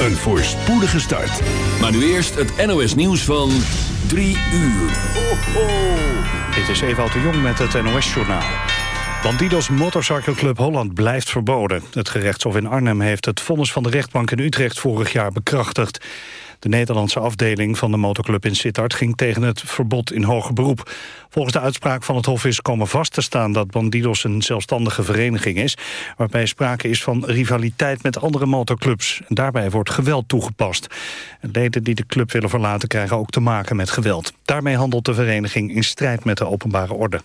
Een voorspoedige start. Maar nu eerst het NOS nieuws van 3 uur. Ho, ho. Dit is Ewout de Jong met het NOS-journaal. Bandidos Motorcycle Club Holland blijft verboden. Het gerechtshof in Arnhem heeft het vonnis van de rechtbank in Utrecht vorig jaar bekrachtigd. De Nederlandse afdeling van de motorclub in Sittard ging tegen het verbod in hoger beroep. Volgens de uitspraak van het Hof is komen vast te staan dat Bandidos een zelfstandige vereniging is, waarbij sprake is van rivaliteit met andere motorclubs. daarbij wordt geweld toegepast. Leden die de club willen verlaten krijgen ook te maken met geweld. Daarmee handelt de vereniging in strijd met de openbare orde.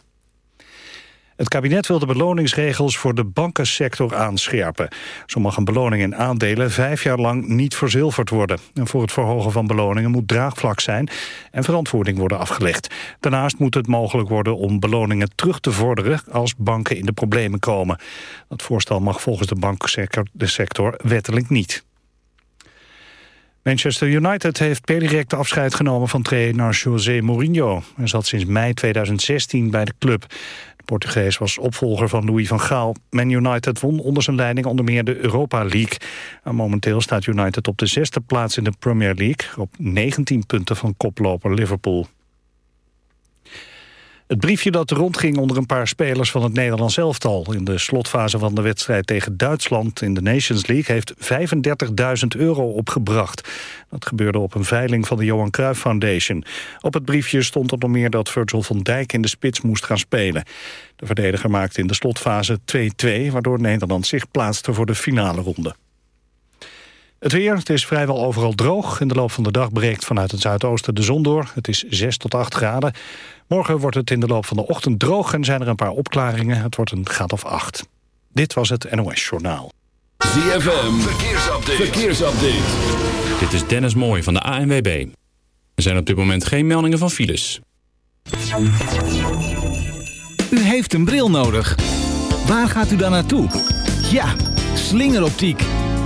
Het kabinet wil de beloningsregels voor de bankensector aanscherpen. Zo mag een beloning in aandelen vijf jaar lang niet verzilverd worden. En voor het verhogen van beloningen moet draagvlak zijn en verantwoording worden afgelegd. Daarnaast moet het mogelijk worden om beloningen terug te vorderen als banken in de problemen komen. Dat voorstel mag volgens de bankensector de sector wettelijk niet. Manchester United heeft per direct afscheid genomen van trainer José Mourinho. Hij zat sinds mei 2016 bij de club. Portugees was opvolger van Louis van Gaal. Man United won onder zijn leiding onder meer de Europa League. En momenteel staat United op de zesde plaats in de Premier League... op 19 punten van koploper Liverpool. Het briefje dat rondging onder een paar spelers van het Nederlands elftal... in de slotfase van de wedstrijd tegen Duitsland in de Nations League... heeft 35.000 euro opgebracht. Dat gebeurde op een veiling van de Johan Cruijff Foundation. Op het briefje stond er nog meer dat Virgil van Dijk in de spits moest gaan spelen. De verdediger maakte in de slotfase 2-2... waardoor Nederland zich plaatste voor de finale ronde. Het weer, het is vrijwel overal droog. In de loop van de dag breekt vanuit het zuidoosten de zon door. Het is 6 tot 8 graden. Morgen wordt het in de loop van de ochtend droog en zijn er een paar opklaringen. Het wordt een graad of 8. Dit was het NOS Journaal. ZFM, verkeersupdate. verkeersupdate. Dit is Dennis Mooij van de ANWB. Er zijn op dit moment geen meldingen van files. U heeft een bril nodig. Waar gaat u dan naartoe? Ja, slingeroptiek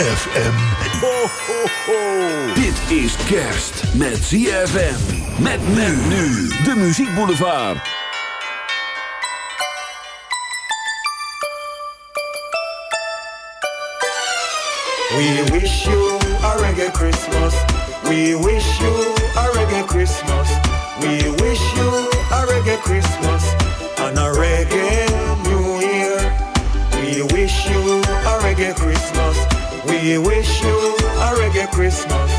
ZFM. Ho, ho, ho. Dit is kerst met ZFM. Met men nu. De Muziekboulevard. We wish you a reggae Christmas. We wish you a reggae Christmas. We wish you a reggae Christmas and a reggae We wish you a reggae Christmas.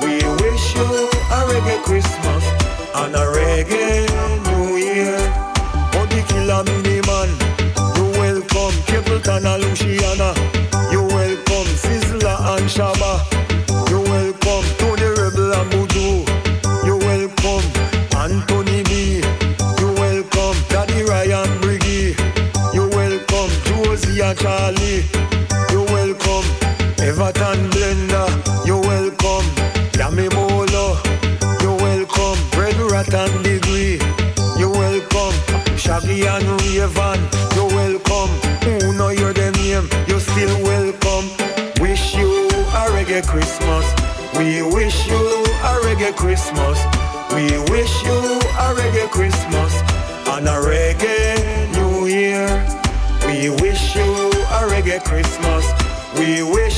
We wish you a reggae Christmas and a reggae New Year. Body killer mini man, you welcome Capleton and Luciana. You welcome Sizzler and Shaba. You welcome Tony Rebel and Moodoo. You welcome Anthony B. You welcome Daddy Ryan Briggy. You welcome Josie and Charlie pot and blender, you're welcome. Yummy bolo, you're welcome. Bread rat and degree, you're welcome. Shaggy and Raven, you're welcome. Who know your name, you're still welcome. Wish you a reggae Christmas. We wish you a reggae Christmas. We wish you a reggae Christmas and a reggae New Year. We wish you a reggae Christmas. We wish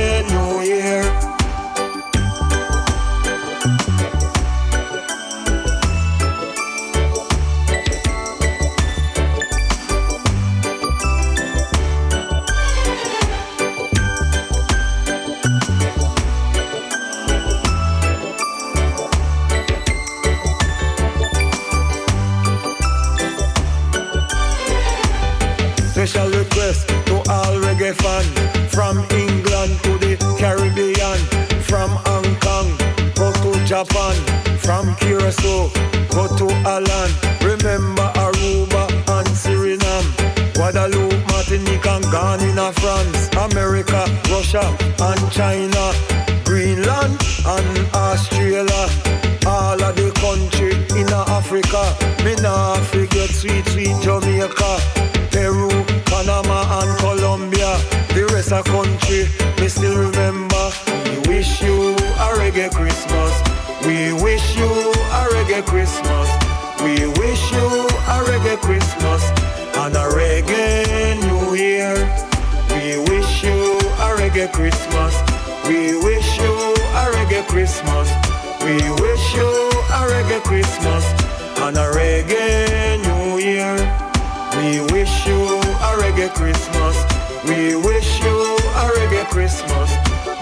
Christmas.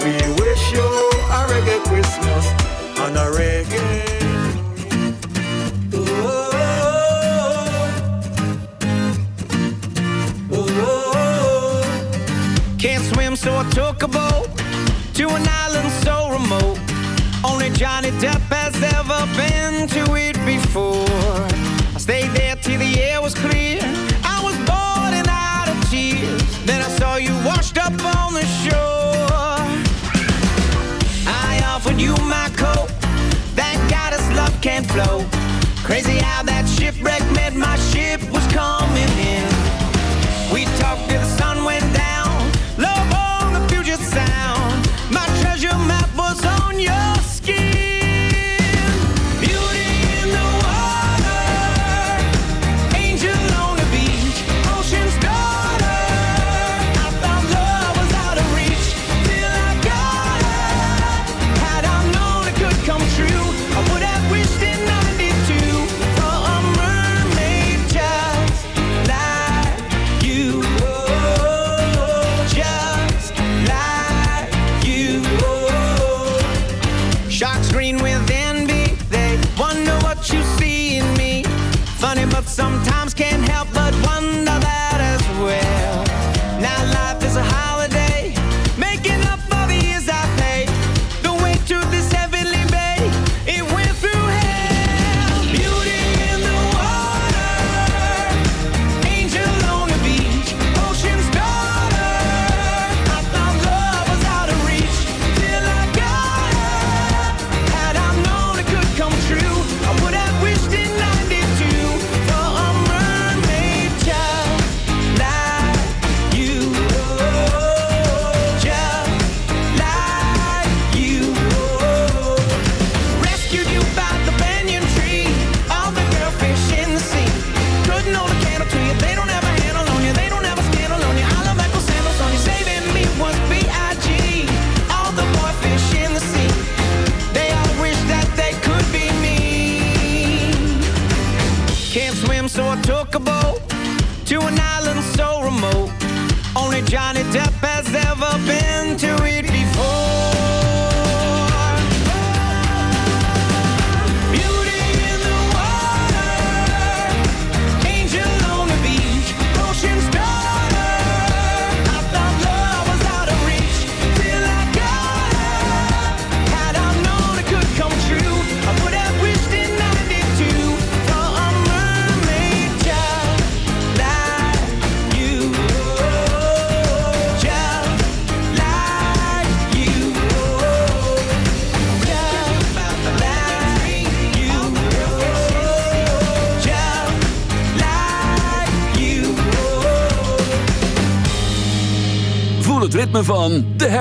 We wish you a reggae Christmas and a reggae. Oh, oh, oh, oh, Can't swim, so I took a boat to an island so remote. Only Johnny Depp Can't flow. Crazy how that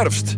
herfst.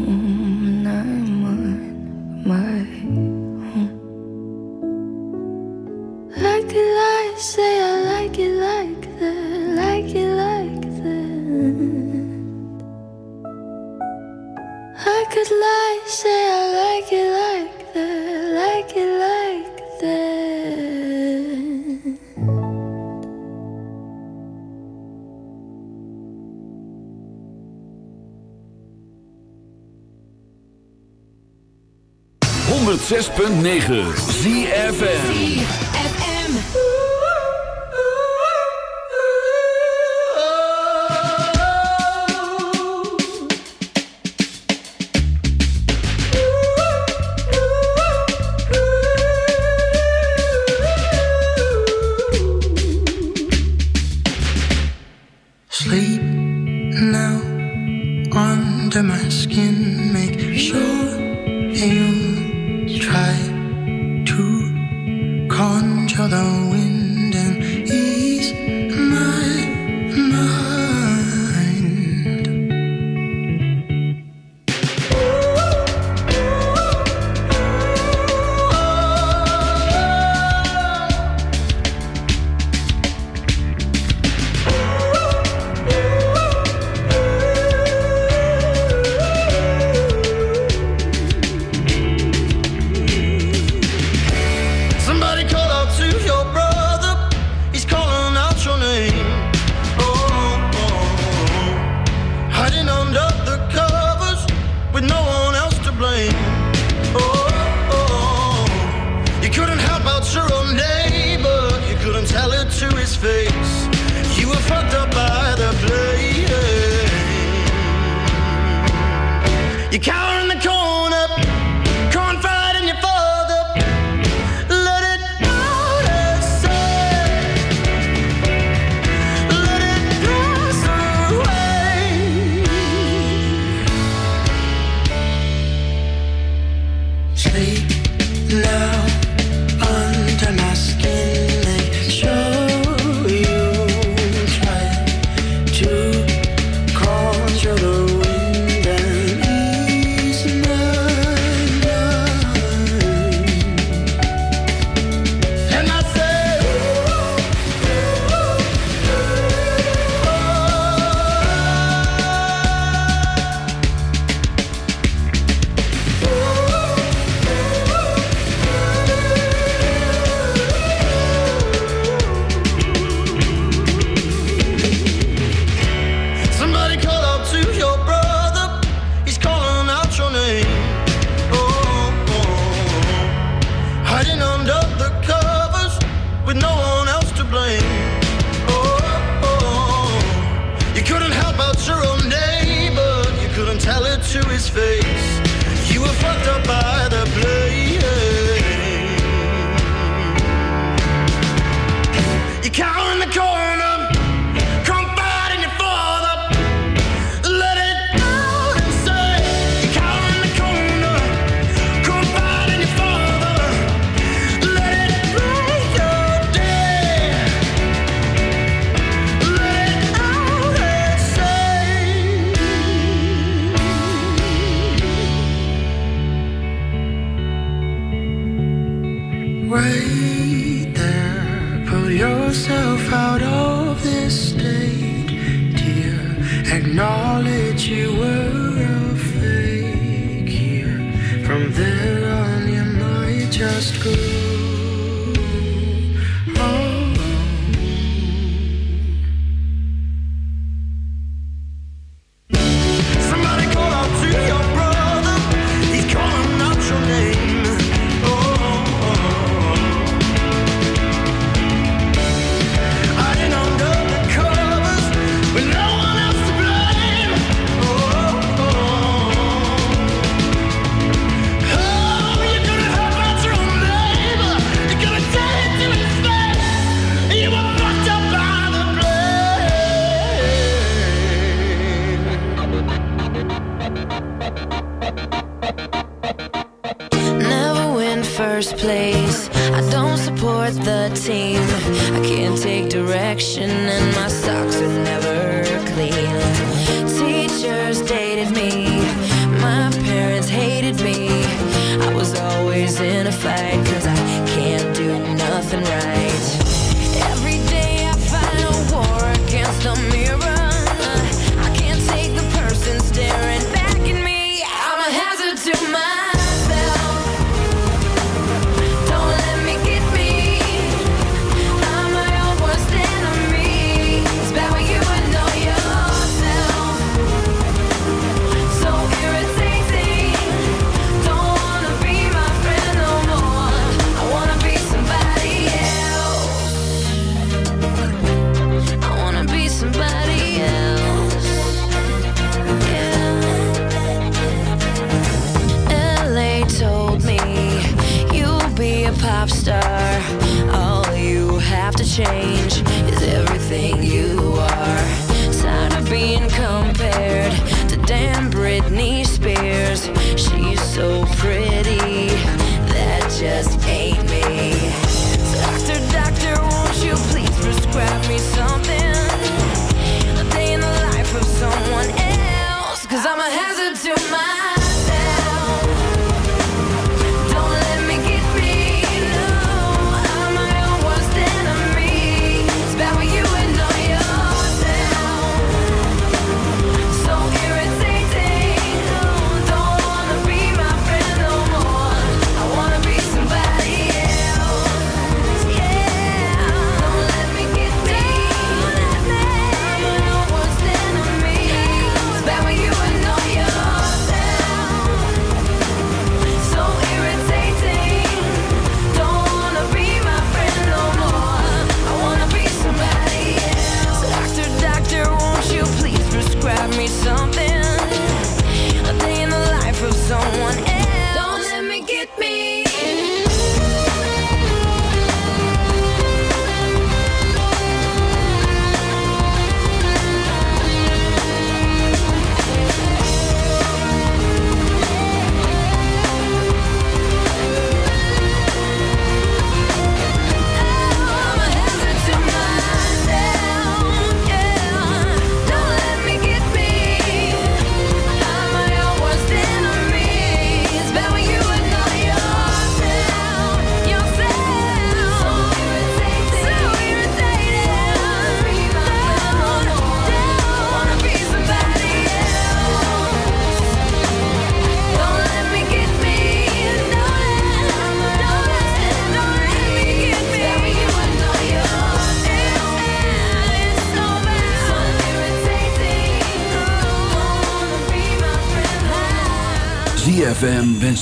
6.9 couldn't help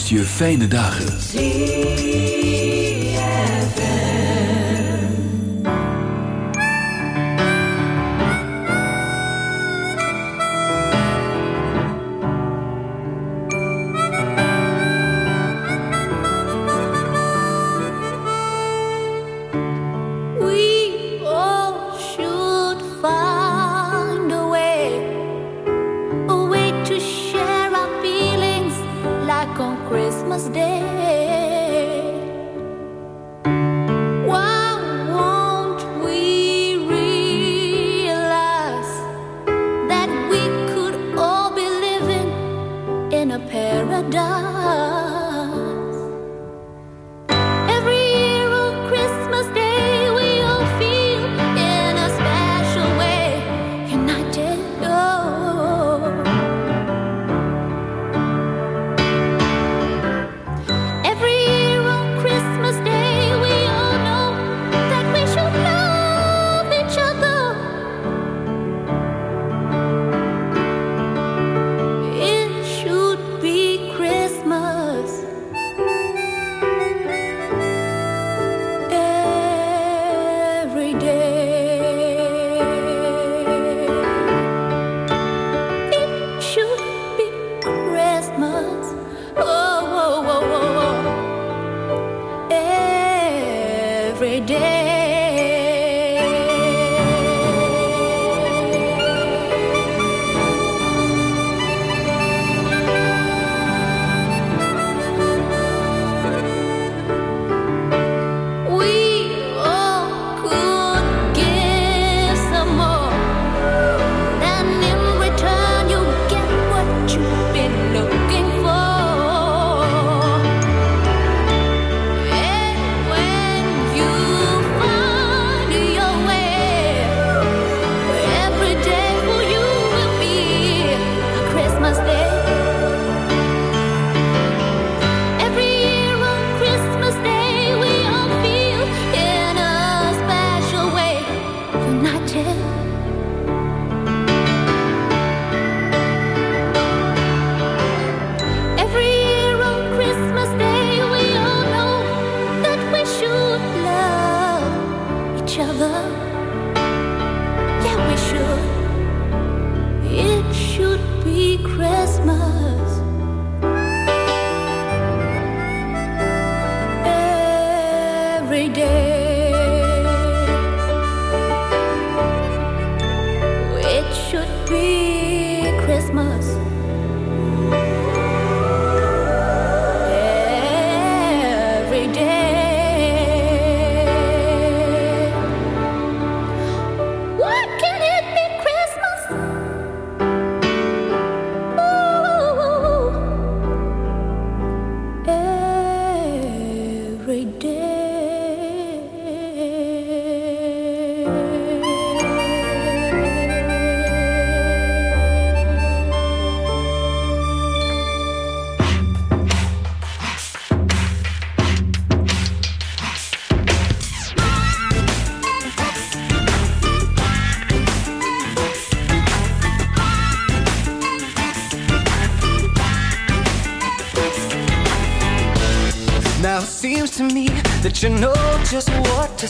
je fijne dagen.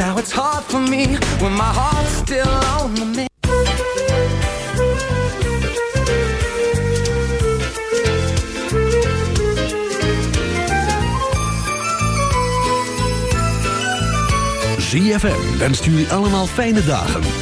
Now it's hard for me when my heart's still on the mend. ZFM jullie allemaal fijne dagen.